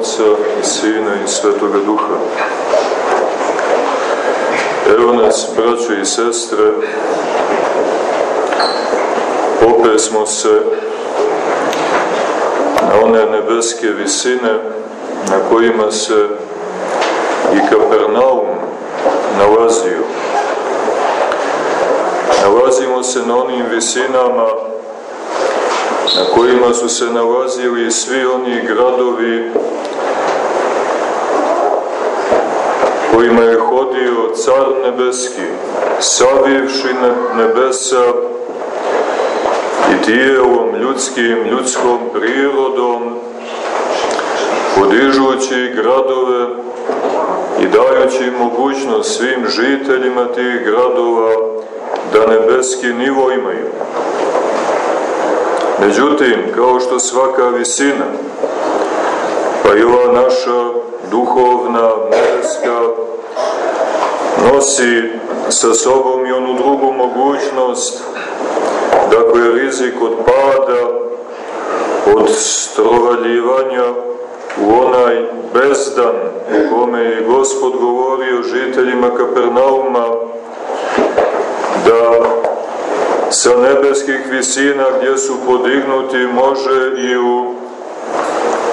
Oca i Sina i Svetoga Duha. Evo nas, braćo i sestre, opet smo se na one nebeske visine na kojima se i Kapernaum nalazio. Nalazimo se na onim visinama na kojima su se nalazili svi oni gradovi kojima je hodio car nebeski, savivši nebesa i tijelom ljudskim, ljudskom prirodom, podižući gradove i dajući mogućnost svim žiteljima tih gradova da nebeski nivo imaju. Međutim, kao što svaka visina, pa i ova naša duhovna, nebeska, nosi sa sobom i onu drugu mogućnost, dakle rizik od pada, od strovaljivanja u onaj bezdan u kome je Gospod govorio žiteljima Kapernauma da sa nebeskih visina gdje su podignuti može i u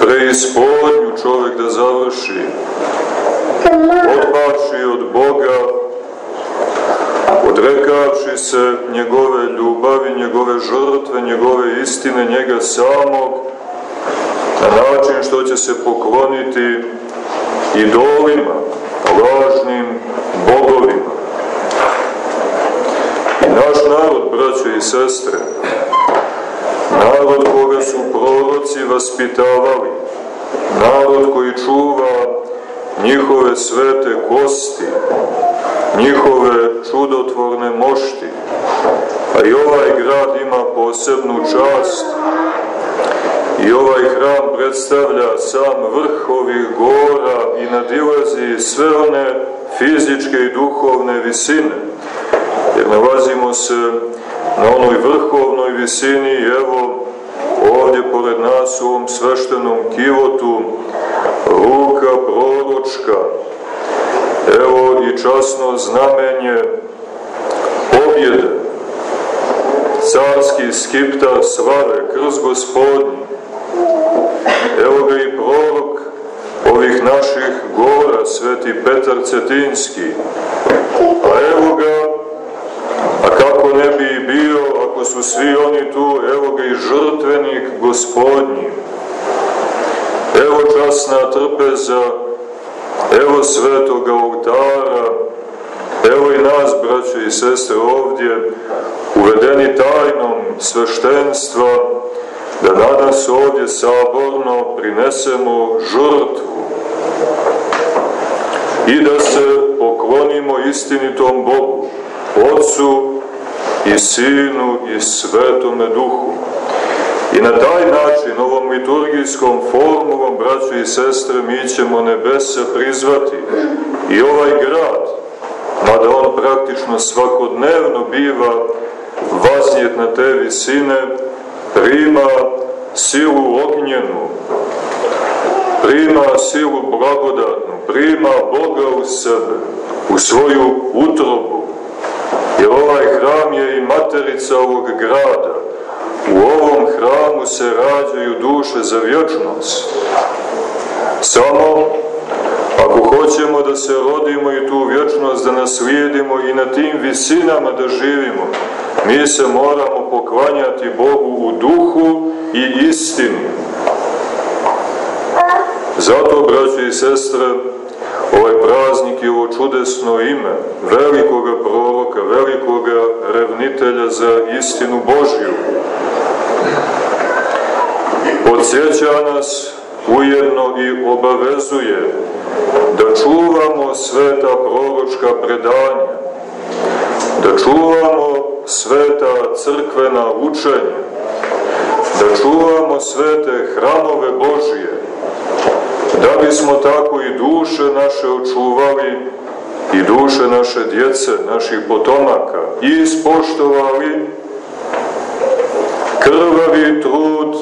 preispodnju čovjek da završi odpaši od Boga odrekavši se njegove ljubavi, njegove žrtve, njegove istine, njega samog na način što će se pokloniti idolima, lažnim bogovima. Naš narod, braćo i sestre, narod koga su proroci vaspitavali, narod koji čuva njihove svete kosti, njihove čudotvorne mošti, a i ovaj grad ima posebnu čast i ovaj hram predstavlja sam vrh ovih gora i nadilazi sve one fizičke i duhovne visine, nalazimo se na onoj vrhovnoj visini i evo ovdje pored nas u ovom sveštenom kivotu ruka proročka, evo i časno znamenje pobjede, carski skiptar slave, krz gospodnji, evo ga i prorok ovih naših gora, sveti Petar Cetinski, a evo ga, a kako ne bi bio, ako su svi oni tu, evo ga i žrtvenik gospodnji, evo časna trpeza, evo svetoga oltara, evo i nas, braće i sestre, ovdje, uvedeni tajnom sveštenstva, da danas ovdje saborno prinesemo žrtvu i da se poklonimo istinitom Bogu, Otcu i Sinu i Svetome Duhu. I na taj način, ovom liturgijskom formulom, braćo i sestre, mi ćemo nebese prizvati i ovaj grad, mada on praktično svakodnevno biva vaznijet na te visine, prima silu ognjenu, prima silu blagodatnu, prima Boga u sebe, u svoju utrobu, jer ovaj hram je i materica ovog grada. U ovom hramu se rađaju duše za vječnost. Samo ako hoćemo da se rodimo i tu vječnost da naslijedimo i na tim visinama da živimo, mi se moramo poklanjati Bogu u duhu i istini. Zato, braći i sestre, praznik i ovo čudesno ime velikoga proroka, velikoga revnitelja za istinu Božju, podsjeća nas ujedno i obavezuje da čuvamo sveta proročka predanja, da čuvamo sveta crkvena učenja, da čuvamo svete hramove Božije, da bismo tako i duše naše očuvali i duše naše djece, naših potomaka i ispoštovali krvavi trud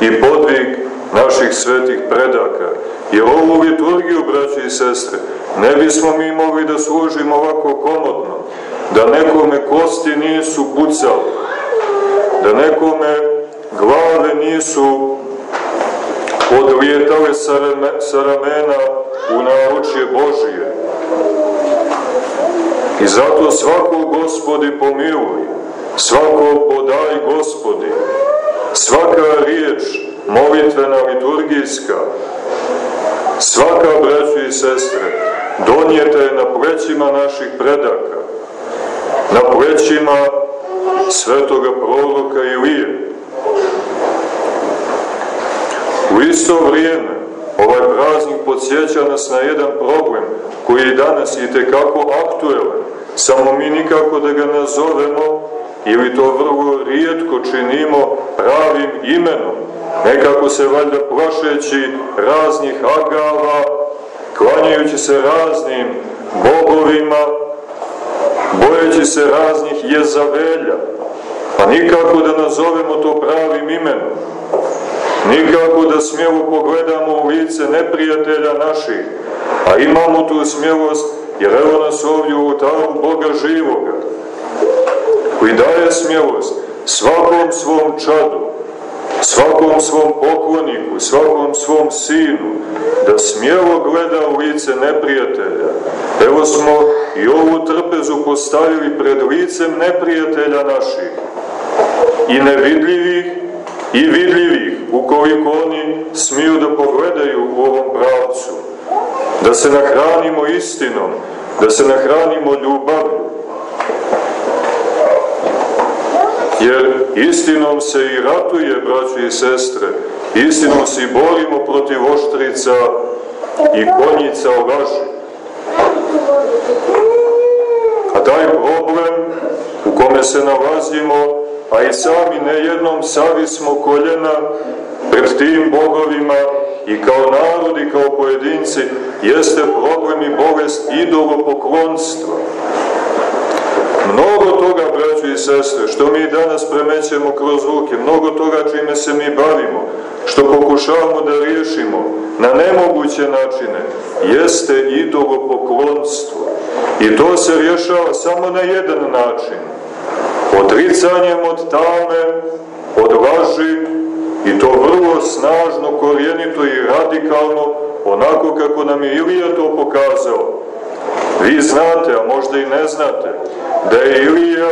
i podvig naših svetih predaka. Jer ovu liturgiju, braći i sestre, ne bismo mi mogli da služimo ovako komodno, da nekome kosti nisu pucali, da nekome glave nisu odlijetale sa ramena u naručje Božije. I zato svako gospodi pomiluj, svako podaj gospodi, svaka riječ molitvena liturgijska, svaka braću i sestre, donijeta je na plećima naših predaka, na plećima svetoga proroka Ilije. Isto vrijeme, ovaj praznik podsjeća nas na jedan problem koji je danas i tekako aktuelan, samo mi nikako da ga nazovemo ili to vrlo rijetko činimo pravim imenom, nekako se valjda plašeći raznih agava, klanjajući se raznim bogovima, bojeći se raznih jezavelja, a nikako da nazovemo to pravim imenom, nikako da smjelo pogledamo u lice neprijatelja naših, a imamo tu smjelost jer evo nas ovdje u oltaru Boga živoga, koji daje smjelost svakom svom čadu, svakom svom pokloniku, svakom svom sinu, da smjelo gleda u lice neprijatelja. Evo smo i ovu trpezu postavili pred licem neprijatelja naših, i nevidljivih, i vidljivih, ukoliko oni smiju da pogledaju u ovom pravcu, da se nahranimo istinom, da se nahranimo ljubavlju, Jer istinom se i ratuje, braći i sestre, istinom se i borimo protiv oštrica i konjica o laži. A taj problem u kome se nalazimo, a i sami nejednom savi smo koljena tim bogovima i kao narod i kao pojedinci, jeste problem i bolest idolopoklonstva. Mnogo toga, braćo i sestre, što mi danas premećemo kroz ruke, mnogo toga čime se mi bavimo, što pokušavamo da riješimo na nemoguće načine, jeste idolopoklonstvo. I to se rješava samo na jedan način. Odricanjem od tame, od laži, i to vrlo snažno, korijenito i radikalno, onako kako nam je Ilija to pokazao. Vi znate, a možda i ne znate, da je Ilija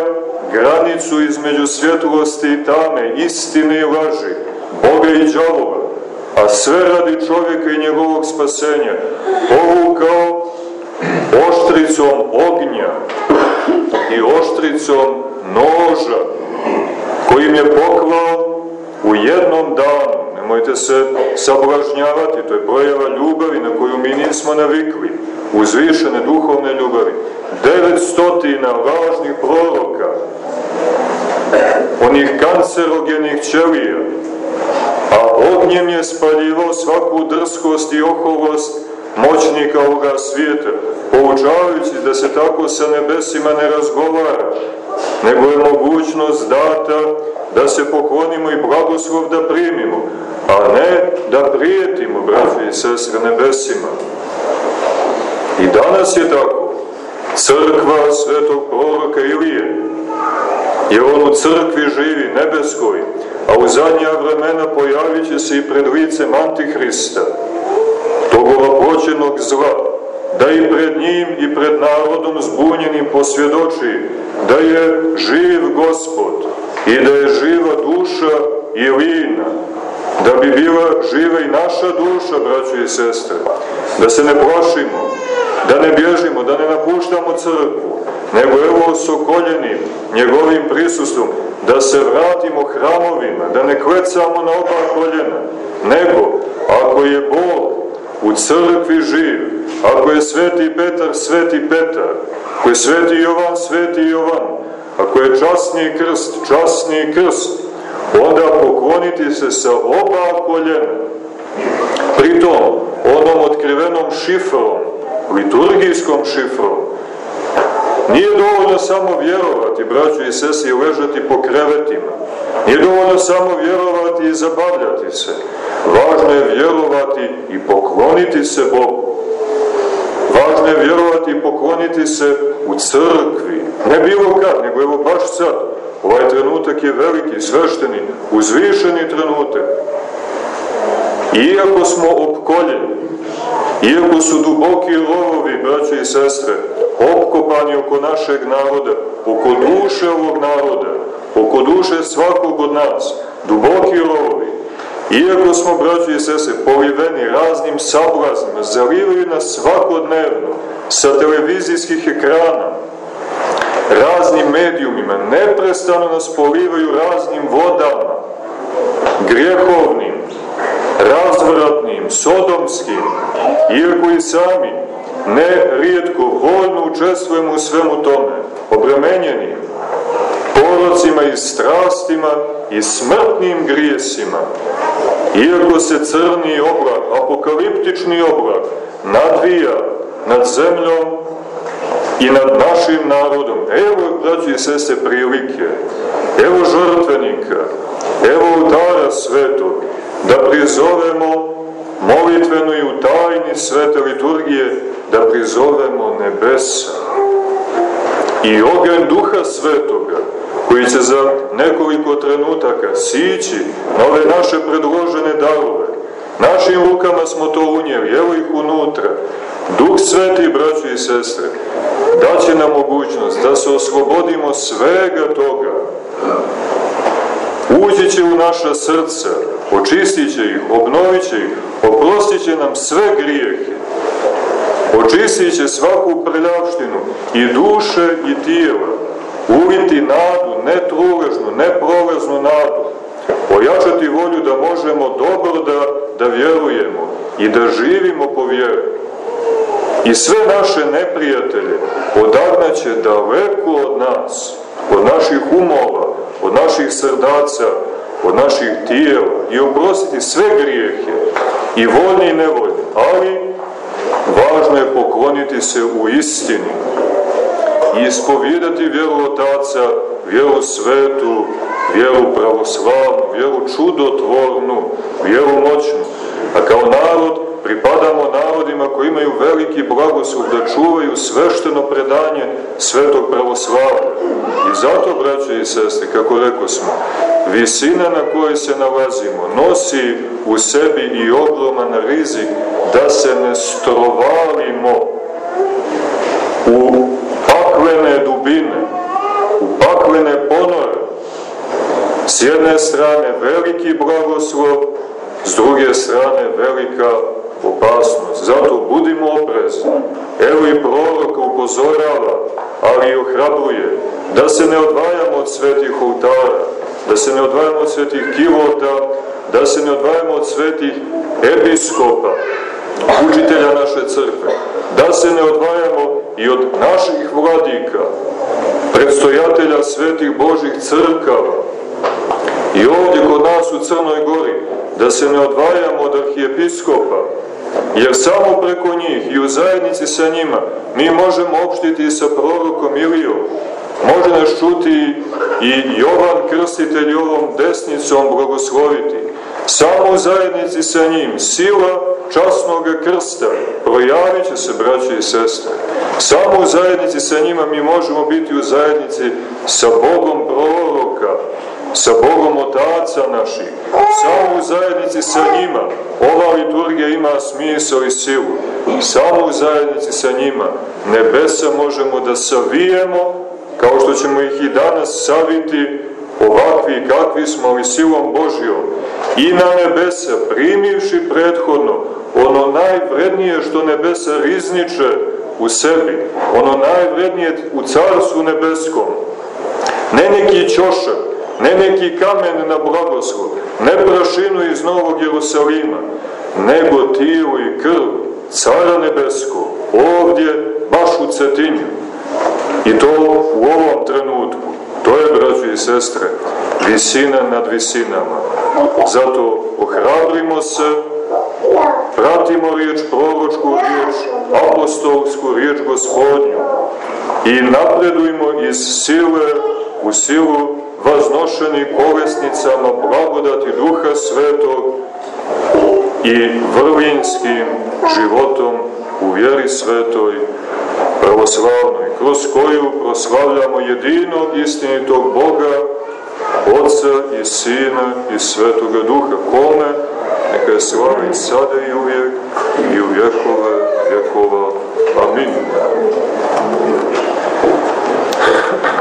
granicu između svjetlosti i tame, istine i laži, Boga i džavova, a sve radi čovjeka i njegovog spasenja, povukao oštricom ognja i oštricom noža, kojim je poklao jednom danu, nemojte se sablažnjavati, to je projava ljubavi na koju mi nismo navikli, uzvišene duhovne ljubavi, 900 važnih proroka, onih kancerogenih ćelija, a ognjem je spaljivao svaku drskost i oholost moćnika ovoga svijeta, poučavajući da se tako sa nebesima ne razgovara, nego je mogućnost data da se poklonimo i blagoslov da primimo, a ne da prijetimo, braći i sestre, nebesima. I danas je tako. Crkva svetog proroka Ilije, jer on u crkvi živi, nebeskoj, a u zadnja vremena pojavit se i pred licem Antihrista, tog ovaploćenog zla, da i pred njim i pred narodom zbunjenim posvjedoči da je živ gospod i da je živa duša Ilina, da bi bila živa i naša duša, braćo i sestre, da se ne plašimo, da ne bježimo, da ne napuštamo crkvu, nego evo sokoljenim njegovim prisustvom, da se vratimo hramovima, da ne klecamo na oba koljena, nego ako je Bog u crkvi živ, ako je sveti Petar, sveti Petar, ako je sveti Jovan, sveti Jovan, ako je časni krst, časni krst, onda pokloniti se sa oba koljena. Pritom, onom otkrivenom šifrom, liturgijskom šifrom, nije dovoljno samo vjerovati, braćo i sese, i ležati po krevetima. Nije dovoljno samo vjerovati i zabavljati se Važno je vjerovati i pokloniti se Bogu. Važno je vjerovati i pokloniti se u crkvi. Ne bilo kad, nego evo baš sad. Ovaj trenutak je veliki, svešteni, uzvišeni trenutak. Iako smo opkoljeni, iako su duboki rovovi, braće i sestre, opkopani oko našeg naroda, oko duše ovog naroda, oko duše svakog od nas, duboki rovovi, iako smo, braće i sestre, poliveni raznim sablaznima, zalivaju nas svakodnevno sa televizijskih ekrana, raznim medijumima, neprestano nas polivaju raznim vodama, grijehovnim, razvratnim, sodomskim, iako i sami ne rijetko voljno učestvujemo u svemu tome, obremenjeni porocima i strastima i smrtnim grijesima, iako se crni oblak, apokaliptični oblak, nadvija nad zemljom i nad našim narodom. Evo, braći i sese, prilike, evo žrtvenika, evo udara svetog, da prizovemo molitveno i u tajni svete liturgije, da prizovemo nebesa. I ogen duha svetoga, koji će za nekoliko trenutaka sići na ove naše predložene darove. Našim rukama smo to unijeli, evo ih unutra. Duh sveti, braći i sestre, daće nam mogućnost da se oslobodimo svega toga. Ući će u naša srca, očistit će ih, obnovit će ih, oprostit će nam sve grijehe, očistit će svaku prljavštinu i duše i tijela, uliti nadu, ne truležnu, ne proleznu nadu, ojačati volju da možemo dobro da, da vjerujemo i da živimo po vjeru. I sve naše neprijatelje odagnaće daleko od nas, od naših umova, od naših srdaca, od naših tijela i oprostiti sve grijehe, i voljni i nevoljni, ali važno je pokloniti se u istini i ispovijedati vjeru Otaca, vjeru svetu, vjeru pravoslavnu, vjeru čudotvornu, vjeru moćnu, a kao narod pripadamo narodima koji imaju veliki blagoslov da čuvaju svešteno predanje svetog pravoslavlja. I zato, braće i sestre, kako rekao smo, visina na kojoj se nalazimo nosi u sebi i ogroman rizik da se ne strovalimo u paklene dubine, u paklene ponore. S jedne strane veliki blagoslov, s druge strane velika opasnost. Zato budimo oprezni. Evo i prorok upozorava, ali i ohrabruje, da se ne odvajamo od svetih oltara, da se ne odvajamo od svetih kivota, da se ne odvajamo od svetih episkopa, učitelja naše crkve, da se ne odvajamo i od naših vladika, predstojatelja svetih Božih crkava, i ovdje kod nas u Crnoj Gori, da se ne odvajamo od arhijepiskopa, Jer samo preko njih i u zajednici sa njima mi možemo opštiti sa prorokom Ilijom. Može nas čuti i Jovan Krstitelj ovom desnicom blagosloviti. Samo u zajednici sa njim sila časnog krsta projavit će se, braće i sestre. Samo u zajednici sa njima mi možemo biti u zajednici sa Bogom proroka, sa Bogom Otaca naših, samo u zajednici sa njima. Ova liturgija ima smisao i silu. Samo u zajednici sa njima nebesa možemo da savijemo, kao što ćemo ih i danas saviti, ovakvi kakvi smo, ali silom Božjom. I na nebesa, primivši prethodno ono najvrednije što nebesa rizniče u sebi, ono najvrednije u carstvu nebeskom, ne neki ćošak, ne neki kamen na blagoslov, ne prašinu iz Novog Jerusalima, nego tijelo i krv cara nebesko, ovdje, baš u Cetinju. I to u ovom trenutku. To je, braći i sestre, visina nad visinama. Zato ohrabrimo se, pratimo riječ proročku, riječ apostolsku, riječ gospodnju i napredujmo iz sile u silu vaznošeni kolesnicama blagodati Duha Svetog i vrlinskim životom u vjeri svetoj, pravoslavnoj, kroz koju proslavljamo jedinog istinitog Boga, Otca i Sina i Svetoga Duha, kome neka je slava i sada i uvijek i u vjekove vjekova. Amin.